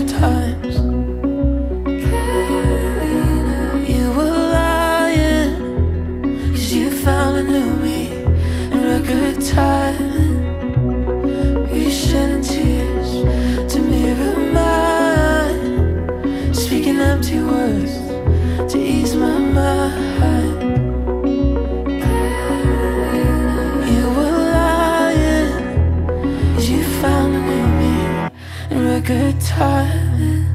lifetimes perfect timing.